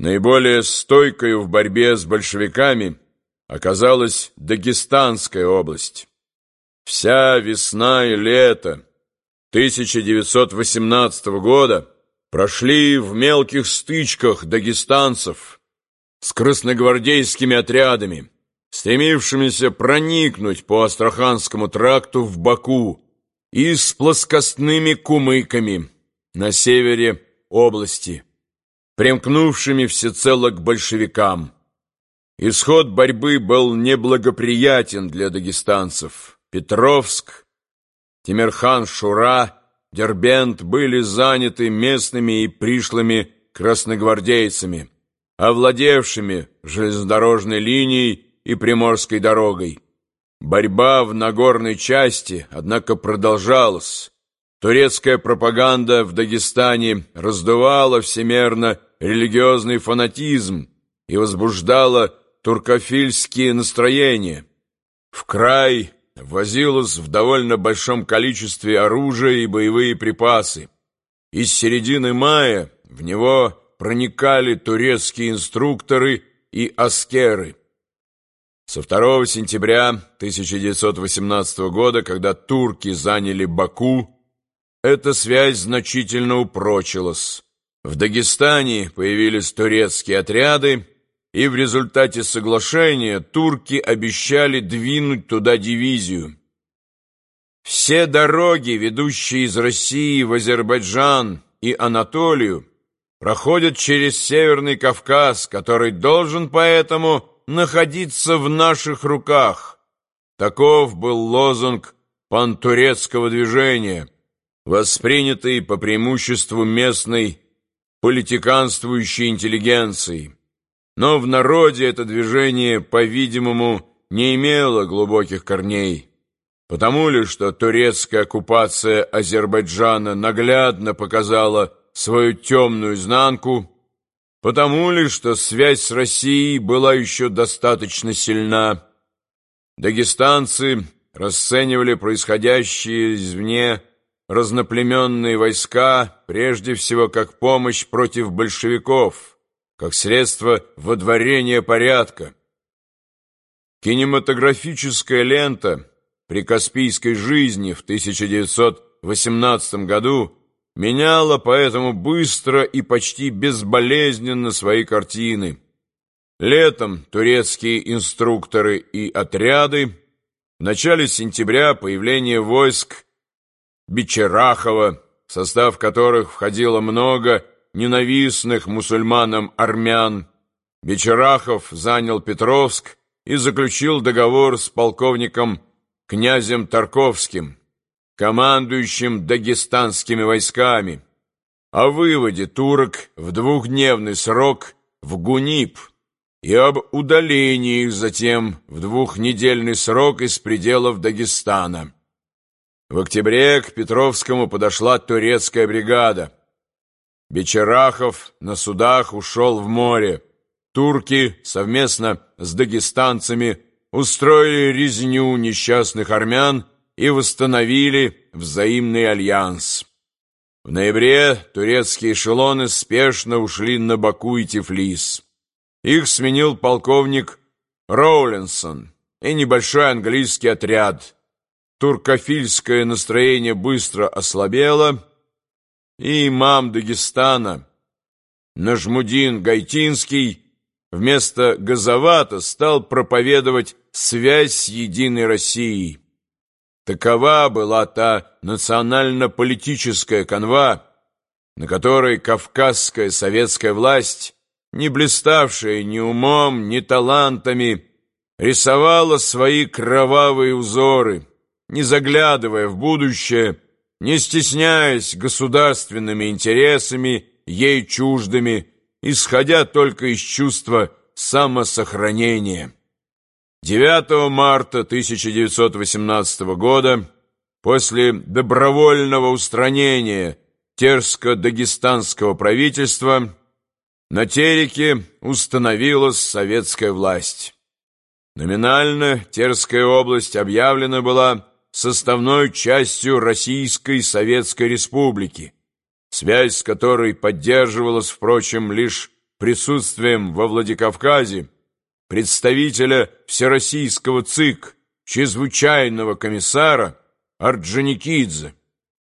Наиболее стойкой в борьбе с большевиками оказалась Дагестанская область. Вся весна и лето 1918 года прошли в мелких стычках дагестанцев с красногвардейскими отрядами, стремившимися проникнуть по Астраханскому тракту в Баку и с плоскостными кумыками на севере области примкнувшими всецело к большевикам. Исход борьбы был неблагоприятен для дагестанцев. Петровск, Тимирхан-Шура, Дербент были заняты местными и пришлыми красногвардейцами, овладевшими железнодорожной линией и Приморской дорогой. Борьба в Нагорной части, однако, продолжалась. Турецкая пропаганда в Дагестане раздувала всемерно религиозный фанатизм и возбуждала туркофильские настроения. В край возилось в довольно большом количестве оружия и боевые припасы. Из середины мая в него проникали турецкие инструкторы и аскеры. Со 2 сентября 1918 года, когда турки заняли Баку, эта связь значительно упрочилась. В Дагестане появились турецкие отряды, и в результате соглашения турки обещали двинуть туда дивизию. Все дороги, ведущие из России в Азербайджан и Анатолию, проходят через Северный Кавказ, который должен поэтому находиться в наших руках. Таков был лозунг пантурецкого движения, воспринятый по преимуществу местной политиканствующей интеллигенцией. Но в народе это движение, по-видимому, не имело глубоких корней. Потому ли, что турецкая оккупация Азербайджана наглядно показала свою темную изнанку, потому ли, что связь с Россией была еще достаточно сильна. Дагестанцы расценивали происходящее извне разноплеменные войска прежде всего как помощь против большевиков, как средство водворения порядка. Кинематографическая лента при Каспийской жизни в 1918 году меняла поэтому быстро и почти безболезненно свои картины. Летом турецкие инструкторы и отряды, в начале сентября появление войск Бичерахова, в состав которых входило много ненавистных мусульманам армян. Бичерахов занял Петровск и заключил договор с полковником князем Тарковским, командующим дагестанскими войсками, о выводе турок в двухдневный срок в Гунип и об удалении их затем в двухнедельный срок из пределов Дагестана. В октябре к Петровскому подошла турецкая бригада. Бечерахов на судах ушел в море. Турки совместно с дагестанцами устроили резню несчастных армян и восстановили взаимный альянс. В ноябре турецкие эшелоны спешно ушли на Баку и Тифлис. Их сменил полковник Роулинсон и небольшой английский отряд – туркофильское настроение быстро ослабело, и имам Дагестана Нажмудин Гайтинский вместо Газовата стал проповедовать связь с единой Россией. Такова была та национально-политическая канва, на которой кавказская советская власть, не блиставшая ни умом, ни талантами, рисовала свои кровавые узоры – не заглядывая в будущее, не стесняясь государственными интересами, ей чуждыми, исходя только из чувства самосохранения. 9 марта 1918 года, после добровольного устранения Терско-Дагестанского правительства, на Тереке установилась советская власть. Номинально Терская область объявлена была составной частью Российской Советской Республики, связь с которой поддерживалась, впрочем, лишь присутствием во Владикавказе представителя Всероссийского ЦИК, чрезвычайного комиссара Орджоникидзе.